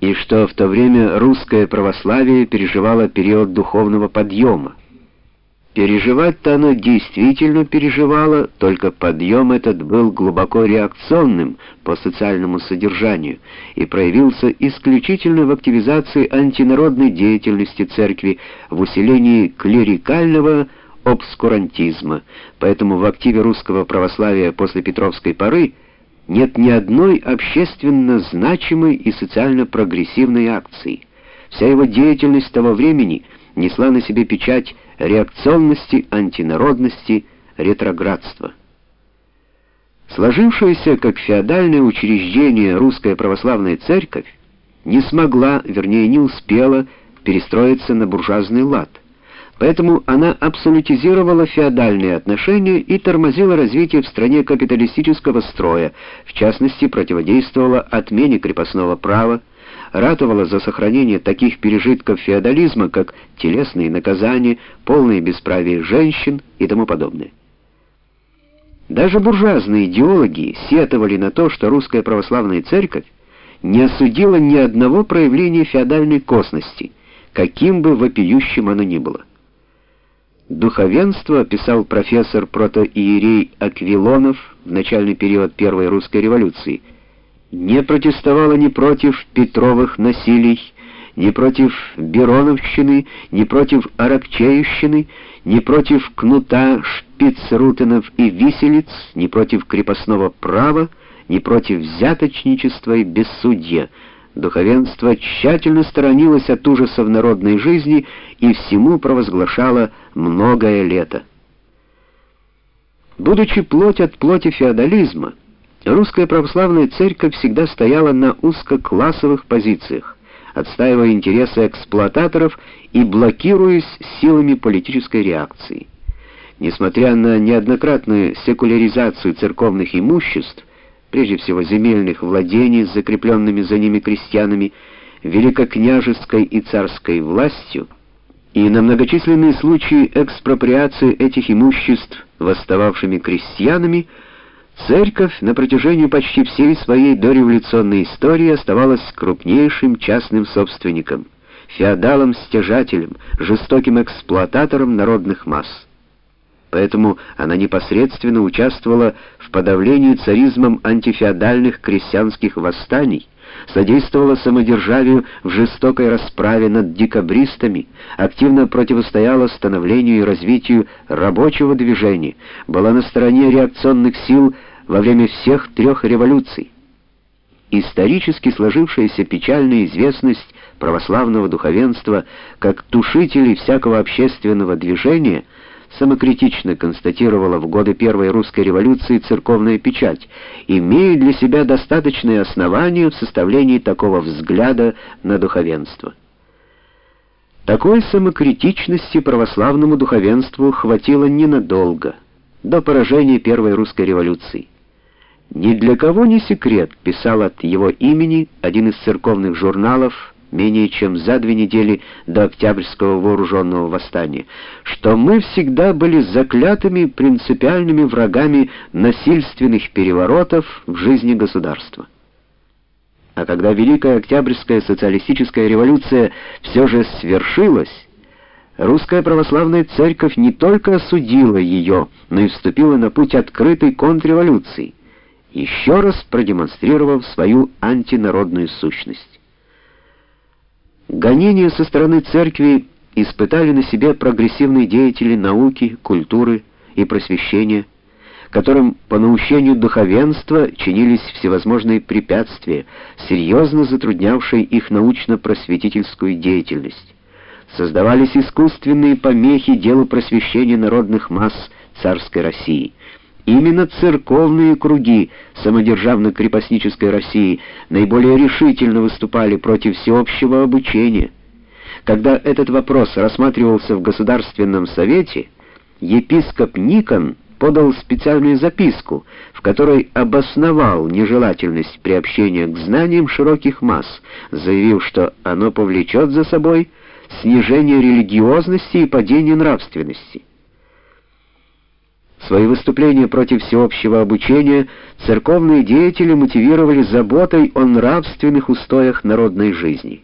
и что в то время русское православие переживало период духовного подъема. Переживать-то оно действительно переживало, только подъем этот был глубоко реакционным по социальному содержанию и проявился исключительно в активизации антинародной деятельности церкви, в усилении клерикального обскурантизма. Поэтому в активе русского православия после Петровской поры нет ни одной общественно значимой и социально прогрессивной акции. Вся его деятельность того времени несла на себе печать реакционности, антинародности, ретроградства. Сложившаяся как феодальное учреждение русская православная церковь не смогла, вернее не успела, перестроиться на буржуазный лад – Поэтому она абсолютизировала феодальные отношения и тормозила развитие в стране капиталистического строя, в частности, противодействовала отмене крепостного права, ратовала за сохранение таких пережитков феодализма, как телесные наказания, полное бесправие женщин и тому подобное. Даже буржуазные идеологи сетовали на то, что русская православная церковь не осудила ни одного проявления феодальной косности, каким бы вопиющим оно ни было. Духовенство писал профессор протоиерей Аквилонов в начальный период Первой русской революции, не протестовало ни против Петровых насилий, ни против Бероновщины, ни против Аракчеевщины, ни против кнута, шпицрутенов и виселиц, ни против крепостного права, ни против взяточничества и бессудья, Духовенство тщательно сторонилось от ужасов народной жизни и всему провозглашало многое лето. Будучи плоть от плоти феодализма, русская православная церковь всегда стояла на узкоклассовых позициях, отстаивая интересы эксплуататоров и блокируясь силами политической реакции. Несмотря на неоднократную секуляризацию церковных имуществ, прежде всего земельных владений с закрепленными за ними крестьянами, великокняжеской и царской властью, и на многочисленные случаи экспроприации этих имуществ восстававшими крестьянами, церковь на протяжении почти всей своей дореволюционной истории оставалась крупнейшим частным собственником, феодалом-стяжателем, жестоким эксплуататором народных масс поэтому она непосредственно участвовала в подавлении царизмом антифеодальных крестьянских восстаний, содействовала самодержавию в жестокой расправе над декабристами, активно противостояла становлению и развитию рабочего движения, была на стороне реакционных сил во время всех трех революций. Исторически сложившаяся печальная известность православного духовенства как тушителей всякого общественного движения – самокритично констатировала в годы Первой русской революции церковная печать, имеет для себя достаточные основания в составлении такого взгляда на духовенство. Такой самокритичности православному духовенству хватило ненадолго, до поражения Первой русской революции. Ни для кого не секрет, писал от его имени один из церковных журналов менее чем за две недели до Октябрьского вооруженного восстания, что мы всегда были заклятыми принципиальными врагами насильственных переворотов в жизни государства. А когда Великая Октябрьская социалистическая революция все же свершилась, Русская православная церковь не только осудила ее, но и вступила на путь открытой контрреволюции, еще раз продемонстрировав свою антинародную сущность. Гонения со стороны церкви испытали на себе прогрессивные деятели науки, культуры и просвещения, которым по наущению духовенства чинились всевозможные препятствия, серьезно затруднявшие их научно-просветительскую деятельность. Создавались искусственные помехи делу просвещения народных масс царской России. Именно церковные круги самодержавно-крепостнической России наиболее решительно выступали против всеобщего обучения. Когда этот вопрос рассматривался в Государственном совете, епископ Никон подал специальную записку, в которой обосновал нежелательность приобщения к знаниям широких масс, заявив, что оно повлечет за собой снижение религиозности и падение нравственности. Свои выступления против всеобщего обучения церковные деятели мотивировали заботой о нравственных устоях народной жизни.